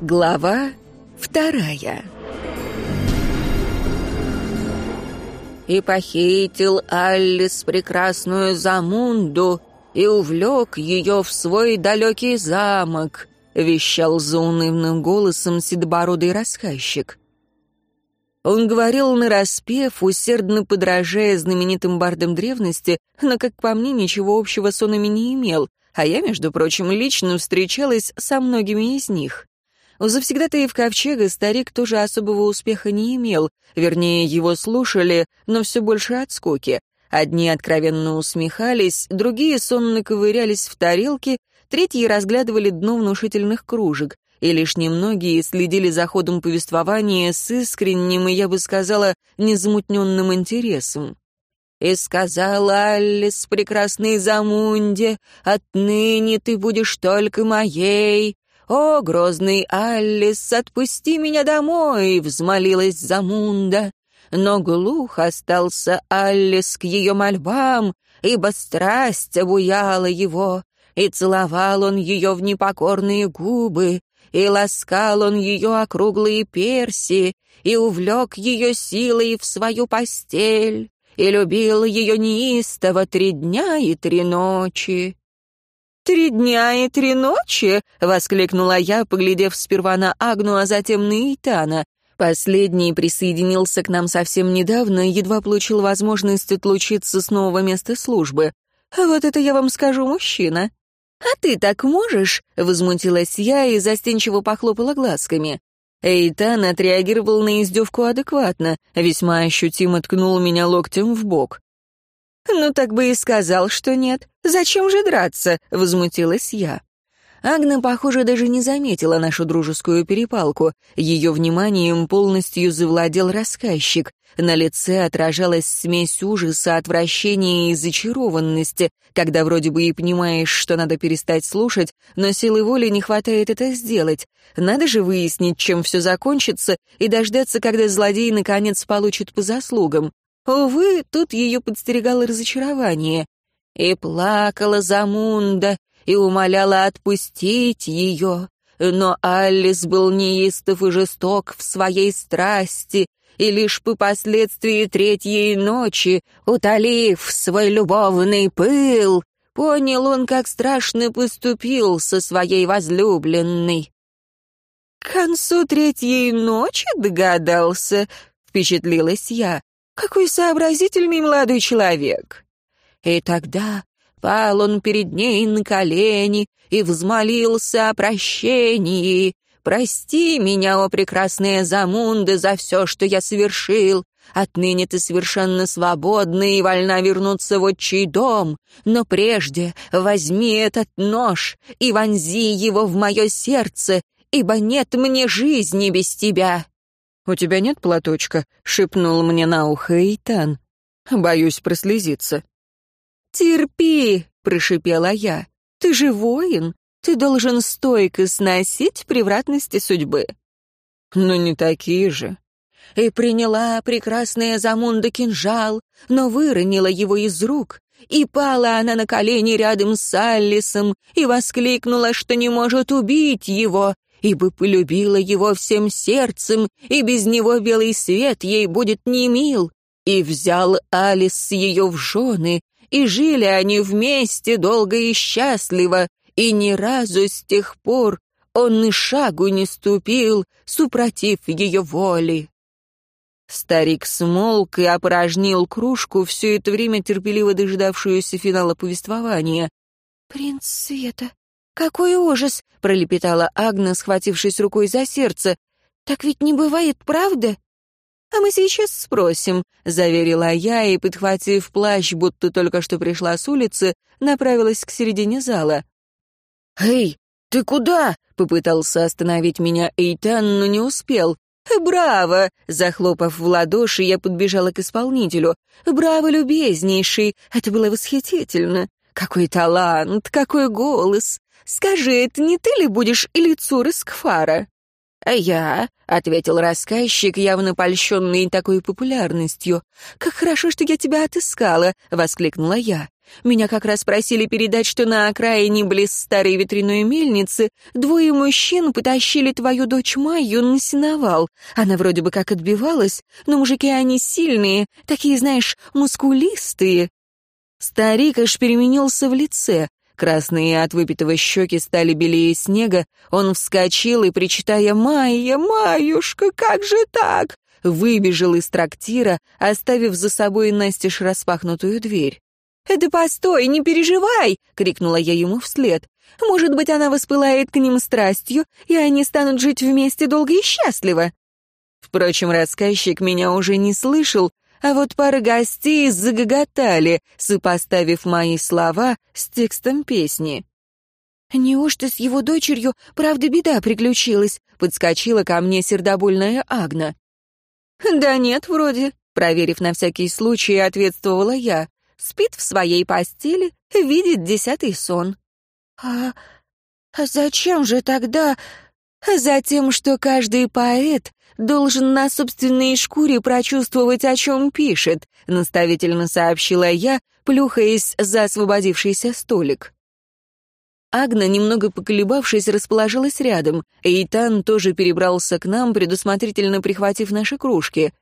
Глава вторая И похитил Алис прекрасную Замунду и увлек ее в свой далекий замок, вещал заунывным голосом седобородый рассказчик. Он говорил нараспев, усердно подражая знаменитым бардам древности, но, как по мне, ничего общего с онами не имел, а я, между прочим, лично встречалась со многими из них. У завсегдатаев Ковчега старик тоже особого успеха не имел, вернее, его слушали, но все больше от скуки. Одни откровенно усмехались, другие сонно ковырялись в тарелке, третьи разглядывали дно внушительных кружек, и лишь немногие следили за ходом повествования с искренним и, я бы сказала, незамутненным интересом. «И сказала Алис, прекрасной Замунде, отныне ты будешь только моей, «О, грозный Алис, отпусти меня домой!» — взмолилась Замунда. Но глух остался Алис к ее мольбам, ибо страсть обуяла его, и целовал он ее в непокорные губы, и ласкал он ее округлые перси, и увлек ее силой в свою постель, и любил ее неистово три дня и три ночи. «Три дня и три ночи?» — воскликнула я, поглядев сперва на Агну, а затем на Итана. Последний присоединился к нам совсем недавно, едва получил возможность отлучиться с нового места службы. «А вот это я вам скажу, мужчина». «А ты так можешь?» — возмутилась я и застенчиво похлопала глазками. Эйтан отреагировал на издевку адекватно, весьма ощутимо ткнул меня локтем в бок. «Ну так бы и сказал, что нет. Зачем же драться?» — возмутилась я. Агна, похоже, даже не заметила нашу дружескую перепалку. Ее вниманием полностью завладел рассказчик. На лице отражалась смесь ужаса, отвращения и зачарованности, когда вроде бы и понимаешь, что надо перестать слушать, но силы воли не хватает это сделать. Надо же выяснить, чем все закончится, и дождаться, когда злодей наконец получит по заслугам. Увы, тут ее подстерегало разочарование. И плакала Замунда, и умоляла отпустить ее. Но Алис был неистов и жесток в своей страсти, и лишь по последствии третьей ночи, утолив свой любовный пыл, понял он, как страшно поступил со своей возлюбленной. «К концу третьей ночи догадался», — впечатлилась я. Какой сообразительный молодой человек!» И тогда пал он перед ней на колени и взмолился о прощении. «Прости меня, о прекрасная Замунда, за все, что я совершил. Отныне ты совершенно свободна и вольна вернуться в отчий дом. Но прежде возьми этот нож и вонзи его в мое сердце, ибо нет мне жизни без тебя». «У тебя нет платочка?» — шепнул мне на ухо Эйтан. «Боюсь прослезиться». «Терпи!» — прошипела я. «Ты же воин. Ты должен стойко сносить превратности судьбы». «Но не такие же». И приняла прекрасная Замунда кинжал, но выронила его из рук, и пала она на колени рядом с Алисом и воскликнула, что не может убить его, ибо полюбила его всем сердцем, и без него белый свет ей будет не мил. И взял Алис ее в жены, и жили они вместе долго и счастливо, и ни разу с тех пор он и шагу не ступил, супротив ее воли. Старик смолк и опорожнил кружку, все это время терпеливо дожидавшуюся финала повествования. «Принц Света, «Какой ужас!» — пролепетала Агна, схватившись рукой за сердце. «Так ведь не бывает, правда?» «А мы сейчас спросим», — заверила я и, подхватив плащ, будто только что пришла с улицы, направилась к середине зала. «Эй, ты куда?» — попытался остановить меня Эйтан, но не успел. «Браво!» — захлопав в ладоши, я подбежала к исполнителю. «Браво, любезнейший! Это было восхитительно! Какой талант, какой голос! Скажи, это не ты ли будешь Илицур из Кфара?» «А я?» — ответил рассказчик, явно польщенный такой популярностью. «Как хорошо, что я тебя отыскала!» — воскликнула я. «Меня как раз просили передать, что на окраине близ старой ветряной мельницы двое мужчин потащили твою дочь Майю на сеновал. Она вроде бы как отбивалась, но мужики они сильные, такие, знаешь, мускулистые». Старик аж переменился в лице. Красные от выпитого щеки стали белее снега. Он вскочил и, причитая «Майя, Маюшка, как же так?» выбежал из трактира, оставив за собой настежь распахнутую дверь. «Да постой, не переживай!» — крикнула я ему вслед. «Может быть, она воспылает к ним страстью, и они станут жить вместе долго и счастливо». Впрочем, рассказчик меня уже не слышал, а вот пара гостей загоготали, сопоставив мои слова с текстом песни. «Неужто с его дочерью правда беда приключилась?» — подскочила ко мне сердобольная Агна. «Да нет, вроде», — проверив на всякий случай, ответствовала я. «Спит в своей постели, видит десятый сон». «А, а зачем же тогда...» «Затем, что каждый поэт должен на собственной шкуре прочувствовать, о чем пишет», — наставительно сообщила я, плюхаясь за освободившийся столик. Агна, немного поколебавшись, расположилась рядом. Эйтан тоже перебрался к нам, предусмотрительно прихватив наши кружки.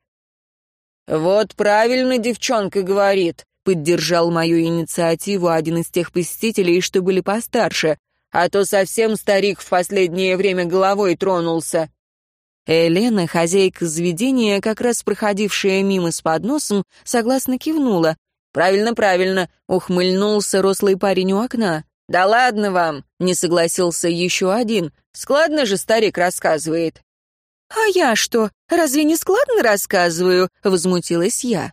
«Вот правильно девчонка говорит», — поддержал мою инициативу один из тех посетителей, что были постарше, «а то совсем старик в последнее время головой тронулся». Елена, хозяйка заведения, как раз проходившая мимо с подносом, согласно кивнула. «Правильно, правильно», — ухмыльнулся рослый парень у окна. «Да ладно вам», — не согласился еще один. «Складно же старик рассказывает». «А я что, разве не складно рассказываю?» — возмутилась я.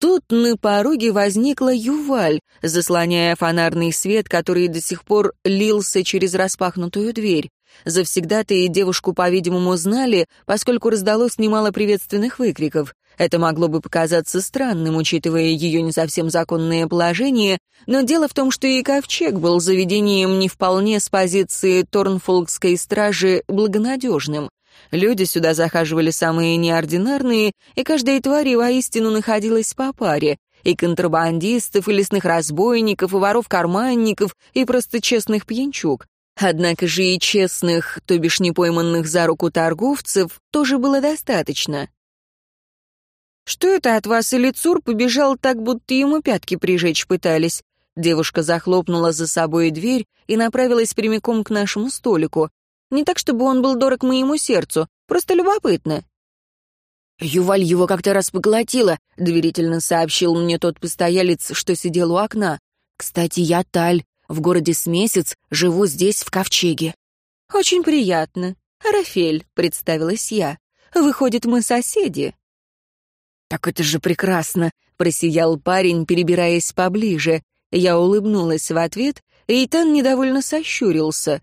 Тут на пороге возникла Юваль, заслоняя фонарный свет, который до сих пор лился через распахнутую дверь. Завсегда-то и девушку, по-видимому, знали, поскольку раздалось немало приветственных выкриков. Это могло бы показаться странным, учитывая ее не совсем законное положение, но дело в том, что и Ковчег был заведением не вполне с позиции Торнфолкской стражи благонадежным. Люди сюда захаживали самые неординарные, и каждой твари воистину находилась по паре. И контрабандистов, и лесных разбойников, и воров-карманников, и просто честных пьянчуг. Однако же и честных, то бишь не пойманных за руку торговцев, тоже было достаточно. «Что это от вас, или Цур побежал так, будто ему пятки прижечь пытались?» Девушка захлопнула за собой дверь и направилась прямиком к нашему столику. Не так, чтобы он был дорог моему сердцу, просто любопытно. «Юваль его как-то раз поглотила», — доверительно сообщил мне тот постоялец, что сидел у окна. «Кстати, я Таль, в городе с месяц, живу здесь, в Ковчеге». «Очень приятно. Рафель», — представилась я. «Выходит, мы соседи». «Так это же прекрасно», — просиял парень, перебираясь поближе. Я улыбнулась в ответ, и Итан недовольно сощурился.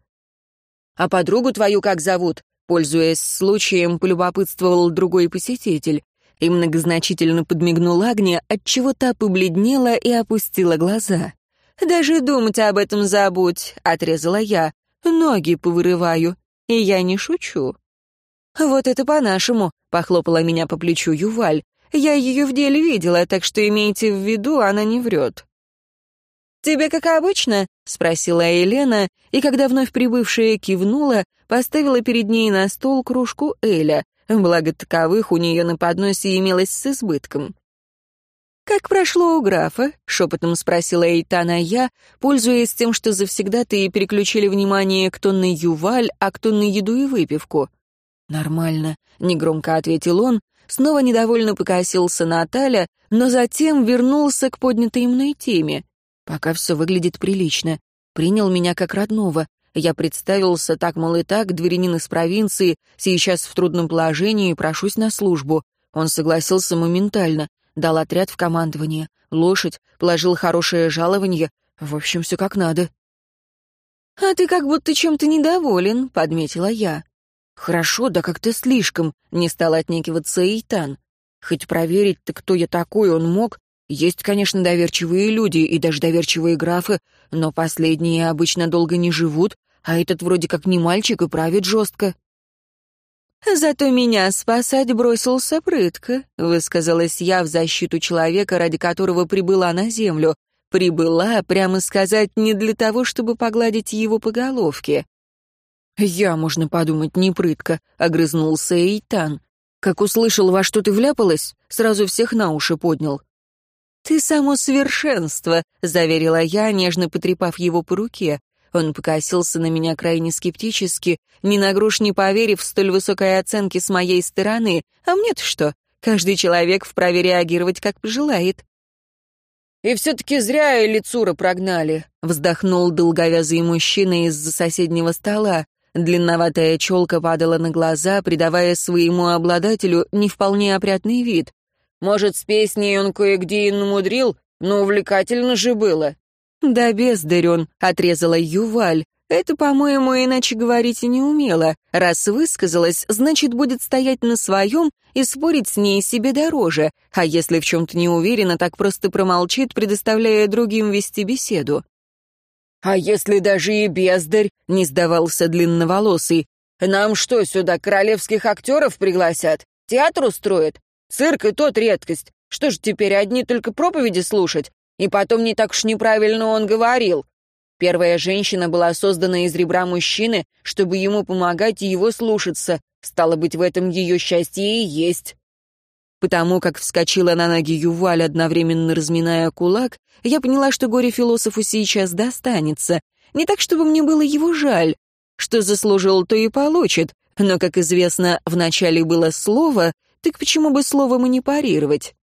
«А подругу твою как зовут?» Пользуясь случаем, полюбопытствовал другой посетитель и многозначительно подмигнул Агне, отчего та побледнела и опустила глаза. «Даже думать об этом забудь», — отрезала я. «Ноги повырываю, и я не шучу». «Вот это по-нашему», — похлопала меня по плечу Юваль. «Я ее в деле видела, так что имейте в виду, она не врет». «Тебе как обычно?» — спросила Елена, и когда вновь прибывшая кивнула, поставила перед ней на стол кружку Эля, благо таковых у нее на подносе имелось с избытком. «Как прошло у графа?» — шепотом спросила Эйтана я, пользуясь тем, что завсегда-то и переключили внимание кто на юваль, а кто на еду и выпивку. «Нормально», — негромко ответил он, снова недовольно покосился на Таля, но затем вернулся к поднятой мной теме. Пока все выглядит прилично. Принял меня как родного. Я представился так, мол, и так, дворянин из провинции, сейчас в трудном положении, прошусь на службу. Он согласился моментально, дал отряд в командование, лошадь, положил хорошее жалование. В общем, все как надо. «А ты как будто чем-то недоволен», — подметила я. «Хорошо, да как-то слишком», — не стал отнекиваться Эйтан. «Хоть проверить-то, кто я такой, он мог, есть, конечно, доверчивые люди и даже доверчивые графы, но последние обычно долго не живут, а этот вроде как не мальчик и правит жестко. Зато меня спасать бросился прытко», — высказалась я в защиту человека, ради которого прибыла на землю. Прибыла, прямо сказать, не для того, чтобы погладить его по головке. «Я, можно подумать, не прытко», — огрызнулся Эйтан. «Как услышал, во что ты вляпалась, сразу всех на уши поднял». «Ты само совершенство», — заверила я, нежно потрепав его по руке. Он покосился на меня крайне скептически, ни на груш не поверив столь высокой оценке с моей стороны. А мне-то что? Каждый человек вправе реагировать, как пожелает. «И все-таки зря Элицура прогнали», — вздохнул долговязый мужчина из-за соседнего стола. Длинноватая челка падала на глаза, придавая своему обладателю не вполне опрятный вид. «Может, с песней он кое-где и намудрил, но увлекательно же было». «Да бездарь он», — отрезала Юваль. «Это, по-моему, иначе говорить и не умела. Раз высказалась, значит, будет стоять на своем и спорить с ней себе дороже. А если в чем-то не уверена, так просто промолчит, предоставляя другим вести беседу». «А если даже и бездарь?» — не сдавался длинноволосый. «Нам что, сюда королевских актеров пригласят? Театр устроят? Цирк и тот редкость. Что ж теперь, одни только проповеди слушать? И потом не так уж неправильно он говорил. Первая женщина была создана из ребра мужчины, чтобы ему помогать и его слушаться. Стало быть, в этом ее счастье и есть. Потому как вскочила на ноги Юваль, одновременно разминая кулак, я поняла, что горе-философу сейчас достанется. Не так, чтобы мне было его жаль. Что заслужил, то и получит. Но, как известно, вначале было слово, так почему бы словом и не парировать?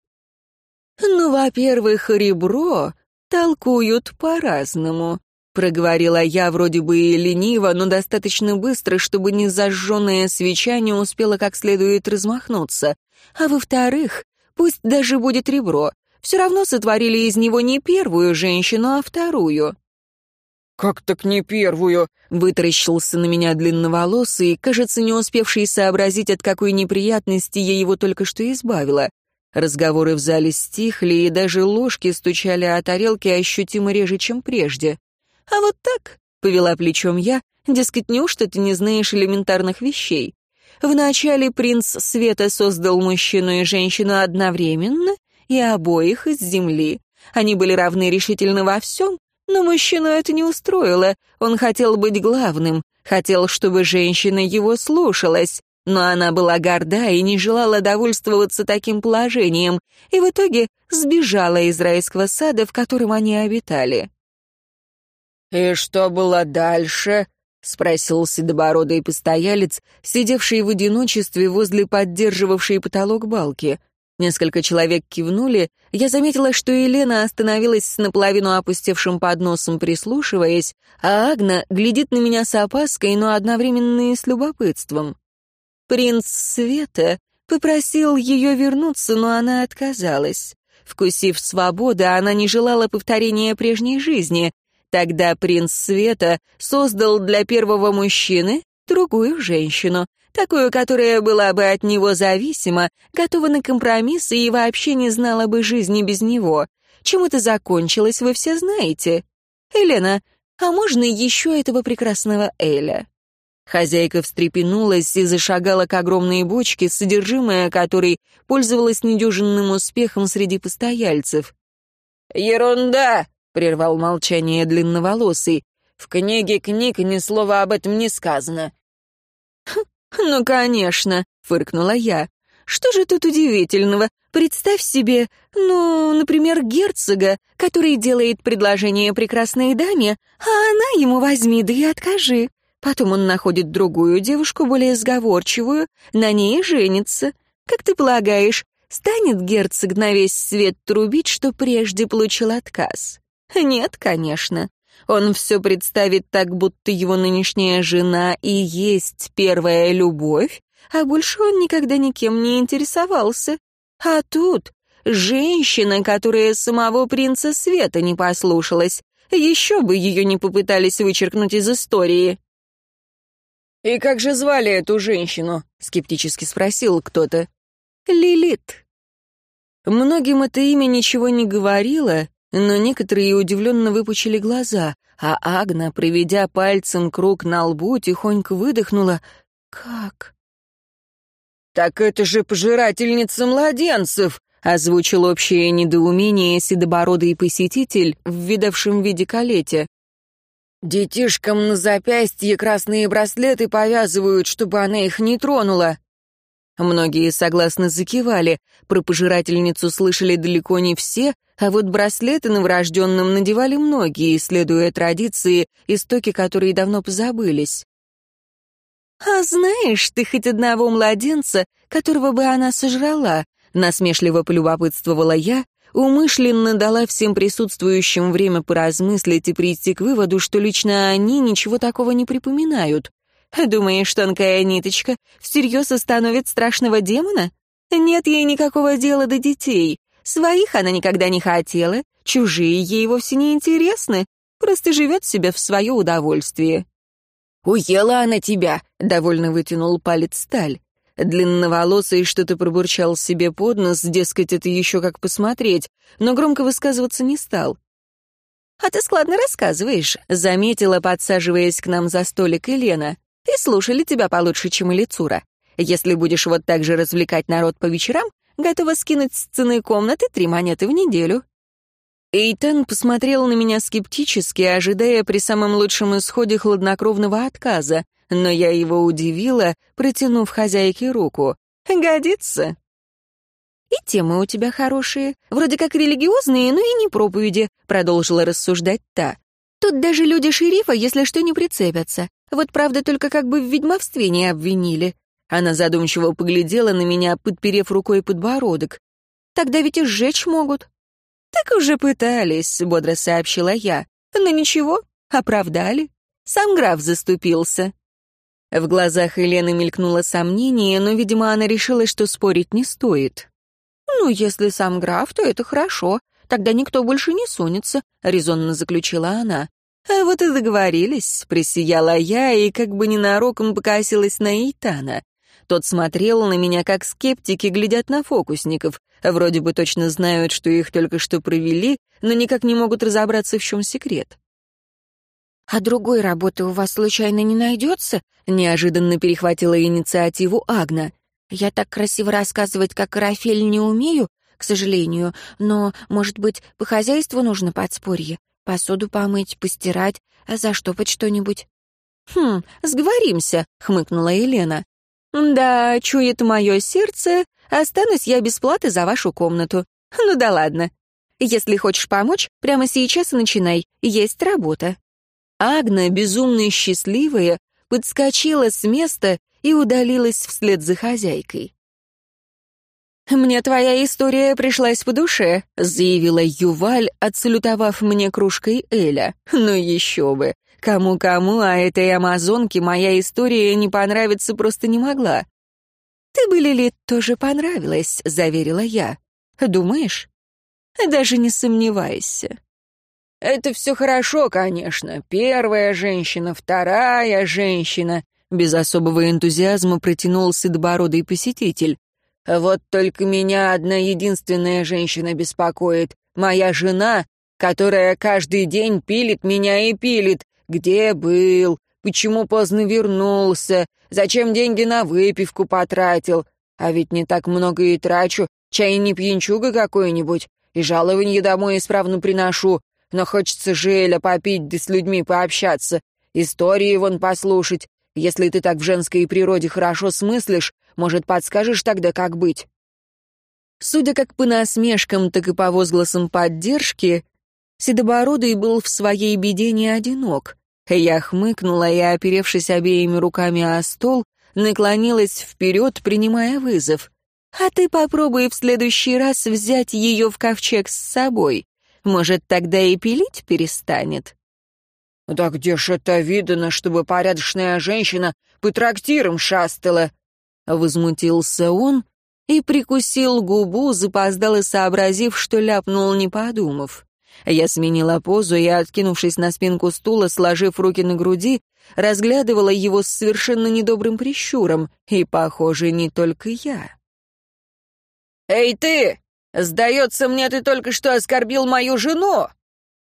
«Ну, во-первых, ребро толкуют по-разному», — проговорила я вроде бы и лениво, но достаточно быстро, чтобы незажженная свеча не успела как следует размахнуться. А во-вторых, пусть даже будет ребро, все равно сотворили из него не первую женщину, а вторую. «Как так не первую?» — вытаращился на меня длинноволосый, кажется, не успевший сообразить, от какой неприятности я его только что избавила. Разговоры в зале стихли, и даже ложки стучали о тарелки ощутимо реже, чем прежде. «А вот так», — повела плечом я, дескать, неужто ты не знаешь элементарных вещей? Вначале принц Света создал мужчину и женщину одновременно, и обоих из земли. Они были равны решительно во всем, но мужчину это не устроило. Он хотел быть главным, хотел, чтобы женщина его слушалась. Но она была горда и не желала довольствоваться таким положением, и в итоге сбежала из райского сада, в котором они обитали. «И что было дальше?» — спросил седобородый постоялец, сидевший в одиночестве возле поддерживавшей потолок балки. Несколько человек кивнули. Я заметила, что Елена остановилась с наполовину опустевшим подносом, прислушиваясь, а Агна глядит на меня с опаской, но одновременно и с любопытством. Принц Света попросил ее вернуться, но она отказалась. Вкусив свободу, она не желала повторения прежней жизни. Тогда принц Света создал для первого мужчины другую женщину, такую, которая была бы от него зависима, готова на компромиссы и вообще не знала бы жизни без него. Чем это закончилось, вы все знаете. Елена, а можно еще этого прекрасного Эля? Хозяйка встрепенулась и зашагала к огромной бочке, содержимое которой пользовалось недюжинным успехом среди постояльцев. «Ерунда!» — прервал молчание длинноволосый. «В книге книг ни слова об этом не сказано». «Хм, «Ну, конечно», — фыркнула я. «Что же тут удивительного? Представь себе, ну, например, герцога, который делает предложение прекрасной даме, а она ему возьми да и откажи. Потом он находит другую девушку, более сговорчивую, на ней женится. Как ты полагаешь, станет герцог на весь свет трубить, что прежде получил отказ? Нет, конечно. Он все представит так, будто его нынешняя жена и есть первая любовь, а больше он никогда никем не интересовался. А тут женщина, которая самого принца Света не послушалась. Еще бы ее не попытались вычеркнуть из истории. «И как же звали эту женщину?» — скептически спросил кто-то. «Лилит». Многим это имя ничего не говорило, но некоторые удивленно выпучили глаза, а Агна, проведя пальцем круг на лбу, тихонько выдохнула. «Как? «Так это же пожирательница младенцев!» — озвучил общее недоумение седобородый посетитель в видавшем виде калете. «Детишкам на запястье красные браслеты повязывают, чтобы она их не тронула». Многие согласно закивали. Про пожирательницу слышали далеко не все, а вот браслеты новорожденным надевали многие, следуя традиции, истоки которой давно позабылись. «А знаешь ты хоть одного младенца, которого бы она сожрала?» — насмешливо полюбопытствовала я, умышленно дала всем присутствующим время поразмыслить и прийти к выводу, что лично они ничего такого не припоминают. Думаешь, тонкая ниточка всерьез остановит страшного демона? Нет ей никакого дела до детей. Своих она никогда не хотела, чужие ей вовсе не интересны, просто живет себе в свое удовольствие. «Уела она тебя», — довольно вытянул палец сталь. Длинноволосый что-то пробурчал себе под нос, дескать, это еще как посмотреть, но громко высказываться не стал. «А ты складно рассказываешь», — заметила, подсаживаясь к нам за столик Елена. «И слушали тебя получше, чем Илицура. Если будешь вот так же развлекать народ по вечерам, готова скинуть с цены комнаты три монеты в неделю». Эйтан посмотрел на меня скептически, ожидая при самом лучшем исходе хладнокровного отказа, но я его удивила, протянув хозяйке руку. «Годится?» «И темы у тебя хорошие, вроде как религиозные, но и не проповеди», продолжила рассуждать та. «Тут даже люди шерифа, если что, не прицепятся. Вот правда только как бы в ведьмовстве не обвинили». Она задумчиво поглядела на меня, подперев рукой подбородок. «Тогда ведь и сжечь могут». «Так уже пытались», — бодро сообщила я. «Но ничего, оправдали. Сам граф заступился». В глазах Елены мелькнуло сомнение, но, видимо, она решила, что спорить не стоит. «Ну, если сам граф, то это хорошо. Тогда никто больше не сунется», — резонно заключила она. «А вот и договорились», — присияла я и как бы ненароком покосилась на Эйтана. Тот смотрел на меня, как скептики глядят на фокусников. Вроде бы точно знают, что их только что провели, но никак не могут разобраться, в чем секрет. «А другой работы у вас случайно не найдется?» — неожиданно перехватила инициативу Агна. «Я так красиво рассказывать, как Рафель, не умею, к сожалению, но, может быть, по хозяйству нужно подспорье? Посуду помыть, постирать, а заштопать что-нибудь?» «Хм, сговоримся», — хмыкнула Елена. «Да, чует мое сердце, останусь я без за вашу комнату. Ну да ладно. Если хочешь помочь, прямо сейчас и начинай, есть работа». Агна, безумно счастливая, подскочила с места и удалилась вслед за хозяйкой. «Мне твоя история пришлась по душе», — заявила Юваль, отсалютовав мне кружкой Эля. «Ну еще бы! Кому-кому, а этой амазонке моя история не понравиться просто не могла». «Ты бы, Лилит, тоже понравилась», — заверила я. «Думаешь?» «Даже не сомневайся». «Это все хорошо, конечно. Первая женщина, вторая женщина», — без особого энтузиазма протянул седобородый посетитель. «Вот только меня одна единственная женщина беспокоит. Моя жена, которая каждый день пилит меня и пилит, где был? Почему поздно вернулся? Зачем деньги на выпивку потратил? А ведь не так много и трачу. Чай не пьянчуга какой-нибудь. И жалование домой исправно приношу. Но хочется желя попить да с людьми пообщаться. Истории вон послушать. Если ты так в женской природе хорошо смыслишь, может, подскажешь тогда, как быть?» Судя как по насмешкам, так и по возгласам поддержки, Седобородый был в своей беде не одинок. Я хмыкнула и, оперевшись обеими руками о стол, наклонилась вперед, принимая вызов. «А ты попробуй в следующий раз взять ее в ковчег с собой. Может, тогда и пилить перестанет?» «Да где ж это видано, чтобы порядочная женщина по трактирам шастала?» Возмутился он и прикусил губу, запоздало сообразив, что ляпнул, не подумав. Я сменила позу и, откинувшись на спинку стула, сложив руки на груди, разглядывала его с совершенно недобрым прищуром, и, похоже, не только я. «Эй ты! Сдается мне, ты только что оскорбил мою жену!»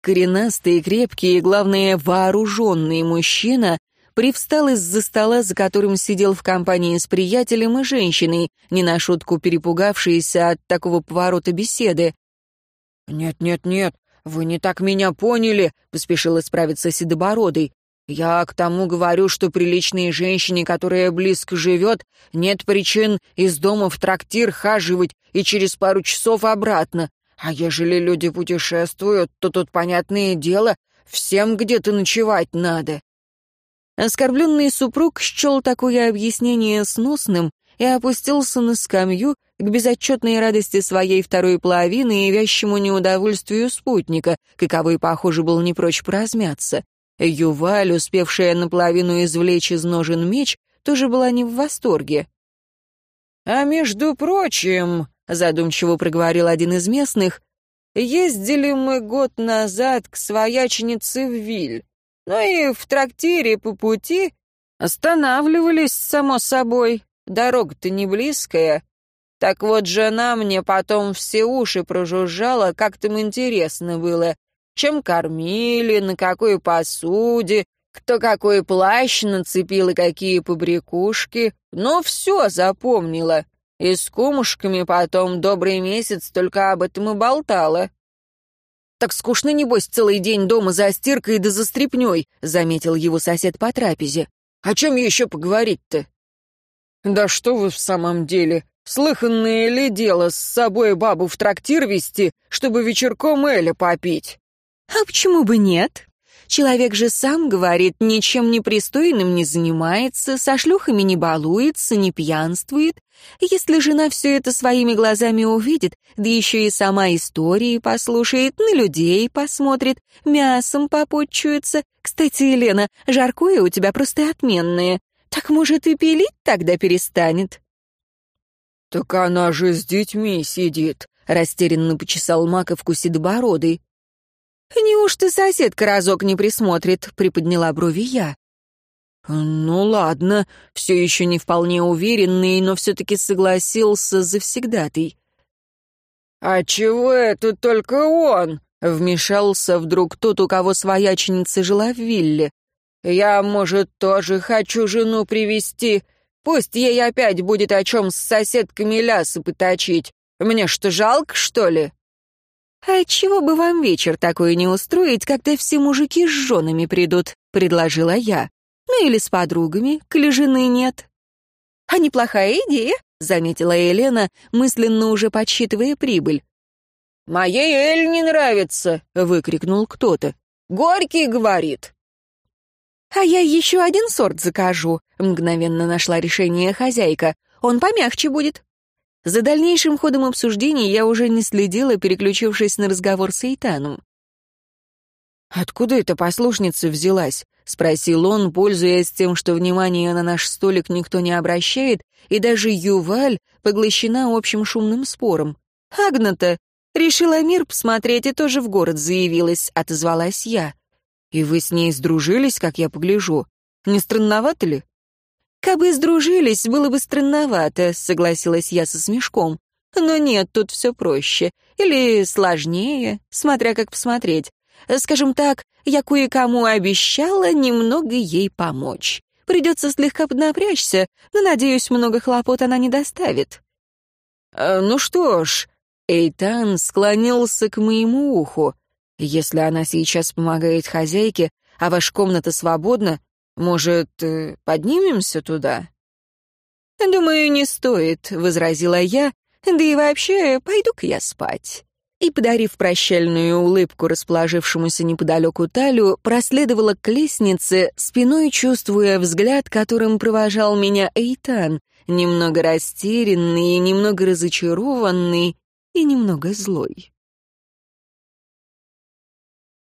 Коренастый, крепкий и, главное, вооруженный мужчина привстал из-за стола, за которым сидел в компании с приятелем и женщиной, не на шутку перепугавшиеся от такого поворота беседы. «Нет-нет-нет, вы не так меня поняли», — поспешил исправиться Седобородый. «Я к тому говорю, что приличной женщине, которая близко живет, нет причин из дома в трактир хаживать и через пару часов обратно. А ежели люди путешествуют, то тут, понятное дело, всем где-то ночевать надо». Оскорбленный супруг счел такое объяснение сносным и опустился на скамью к безотчетной радости своей второй половины и вящему неудовольствию спутника, каковой, похоже, был не прочь поразмяться. Юваль, успевшая наполовину извлечь из ножен меч, тоже была не в восторге. «А между прочим», — задумчиво проговорил один из местных, «ездили мы год назад к свояченице в Виль. Ну и в трактире по пути останавливались, само собой. Дорога-то не близкая. Так вот, жена мне потом все уши прожужжала, как там интересно было. Чем кормили, на какой посуде, кто какой плащ нацепил и какие побрякушки. Но все запомнила. И с кумушками потом добрый месяц только об этом и болтала. «Так скучно, небось, целый день дома за стиркой да за стряпнёй», — заметил его сосед по трапезе. «О чем еще поговорить-то?» «Да что вы в самом деле? Слыханное ли дело с собой бабу в трактир вести, чтобы вечерком Эля попить?» «А почему бы нет?» Человек же сам говорит, ничем непристойным не занимается, со шлюхами не балуется, не пьянствует. Если жена все это своими глазами увидит, да еще и сама истории послушает, на людей посмотрит, мясом попутчуется. Кстати, Елена, жаркое у тебя просто отменное. Так, может, и пилить тогда перестанет?» «Так она же с детьми сидит», — растерянно почесал Маковку седобородый. «Неужто соседка разок не присмотрит?» — приподняла брови я. «Ну ладно», — все еще не вполне уверенный, но все-таки согласился завсегдатый. «А чего это только он?» — вмешался вдруг тот, у кого свояченица жила в вилле. «Я, может, тоже хочу жену привести. Пусть ей опять будет о чем с соседками лясы поточить. Мне что, жалко, что ли?» «А чего бы вам вечер такой не устроить, когда все мужики с женами придут?» — предложила я. «Ну или с подругами, коли жены нет». «А неплохая идея», — заметила Елена, мысленно уже подсчитывая прибыль. «Моей Эль не нравится», — выкрикнул кто-то. «Горький, — говорит». «А я еще один сорт закажу», — мгновенно нашла решение хозяйка. «Он помягче будет». За дальнейшим ходом обсуждений я уже не следила, переключившись на разговор с Эйтаном. «Откуда эта послушница взялась?» — спросил он, пользуясь тем, что внимание на наш столик никто не обращает, и даже Юваль поглощена общим шумным спором. «Агната! Решила мир посмотреть и тоже в город заявилась», — отозвалась я. «И вы с ней сдружились, как я погляжу? Не странновато ли?» «Кабы сдружились, было бы странновато», — согласилась я со смешком. «Но нет, тут все проще. Или сложнее, смотря как посмотреть. Скажем так, я кое-кому обещала немного ей помочь. Придется слегка поднапрячься, но, надеюсь, много хлопот она не доставит». «Э, «Ну что ж», — Эйтан склонился к моему уху. «Если она сейчас помогает хозяйке, а ваша комната свободна, может, э, поднимемся туда?» «Думаю, не стоит», — возразила я, «да и вообще, пойду-ка я спать». И, подарив прощальную улыбку расположившемуся неподалеку Талю, проследовала к лестнице, спиной чувствуя взгляд, которым провожал меня Эйтан, немного растерянный, немного разочарованный и немного злой.